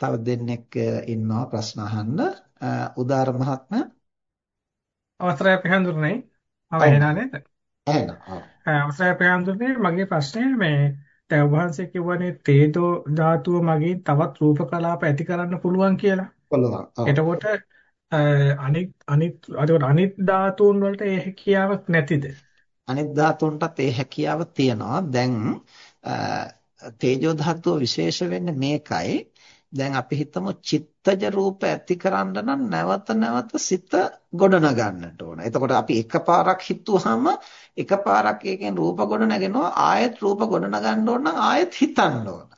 තව දෙන්නෙක් ඉන්නවා ප්‍රශ්න අහන්න. උදාර මහත්මයා අවසරයි පහඳුරන්නේ. මම එහෙනා නේද? එහෙනම්. අවසරයි පහඳුරන්නේ මගේ ප්‍රශ්නේ මේ දැන් ඔබ වහන්සේ කියවනේ තේජෝ ධාතුව මගින් තවත් රූප කලාප ඇති කරන්න පුළුවන් කියලා. පුළුවන්. එතකොට අනිත් අනිත් අනිත් ධාතුන් වලට ඒ හැකියාවක් නැතිද? අනිත් ධාතුන්ටත් ඒ හැකියාව තියෙනවා. දැන් තේජෝ ධාතුව විශේෂ වෙන්නේ මේකයි. දැන් අපි හිතමු චිත්තජ රූප ඇති කරන්න නම් නැවත නැවත සිත ගොඩනගන්නට ඕන. එතකොට අපි එකපාරක් හිතුවාම එකපාරක් එකෙන් රූප ගොඩ නැගෙනවා ආයෙත් රූප ගොඩ නගන්න ඕන නම් ආයෙත් හිතන්න ඕන.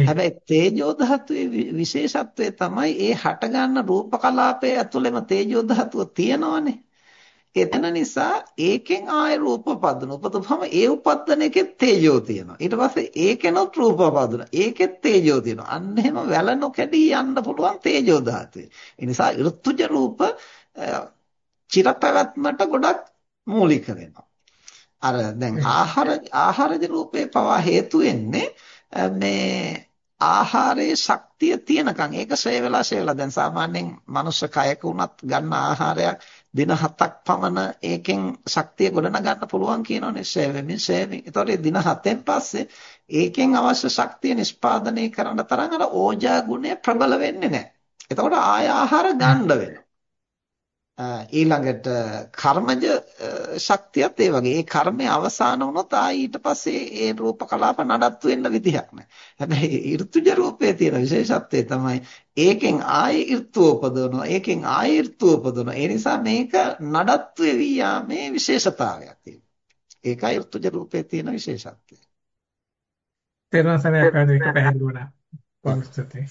හැබැයි තේජෝ ධාතුවේ විශේෂත්වය තමයි ඒ හට ගන්න රූප කලාපයේ ඇතුළෙම තේජෝ ධාතුව තියෙනවනේ. එතන නිසා ඒකෙන් ආය රූප පදන. උපතපම ඒ උපද්දන එකේ තේජෝ තියෙනවා. ඊට පස්සේ ඒකෙනොත් රූප පදන. ඒකෙත් තේජෝ තියෙනවා. අන්න එහෙම වැල නොකැඩී යන්න පුළුවන් තේජෝ ධාතුවේ. ඒ නිසා ඍතුජ රූප චිරපැවැත්මට ගොඩක් මූලික වෙනවා. අර දැන් ආහාර ආහාරජ රූපේ පවා හේතු වෙන්නේ මේ ආහාරයේ ශක්තිය තියෙනකන් ඒක ශ්‍රේ වෙලා ශ්‍රේ වෙලා දැන් සාමාන්‍යයෙන් මනුෂ්‍ය කයක උනත් ගන්න ආහාරයක් දින 7ක් පමණ ඒකෙන් ශක්තිය ගොඩනගන්න පුළුවන් කියනෝනේ ශ්‍රේ වෙමින් ශ්‍රේ වෙමින්. ඒතකොට දින 7න් පස්සේ ඒකෙන් අවශ්‍ය ශක්තිය නිෂ්පාදනය කරන්න තරම් අර ඕජා ගුණය ප්‍රබල වෙන්නේ නැහැ. එතකොට ආය ආහාර ගන්න වෙනවා. ඊළඟට කර්මජ ශක්තියත් ඒ වගේ. ඒ කර්මය අවසන් වුණොත් ආයි ඊට පස්සේ ඒ රූප කලාප නඩත්තු වෙන්න විදිහක් නැහැ. හැබැයි ඍතුජ රූපයේ තියෙන විශේෂත්වය තමයි ඒකෙන් ආයි ඍතු උපදවනවා. ඒකෙන් ආයි ඍතු උපදවනවා. ඒ නිසා මේක නඩත්තු වෙවි යාමේ විශේෂතාවයක් තියෙනවා. ඒකයි ඍතුජ රූපයේ තියෙන විශේෂත්වය. තේරුම් අද එක පැහැදිලි වුණා. වංශතේ.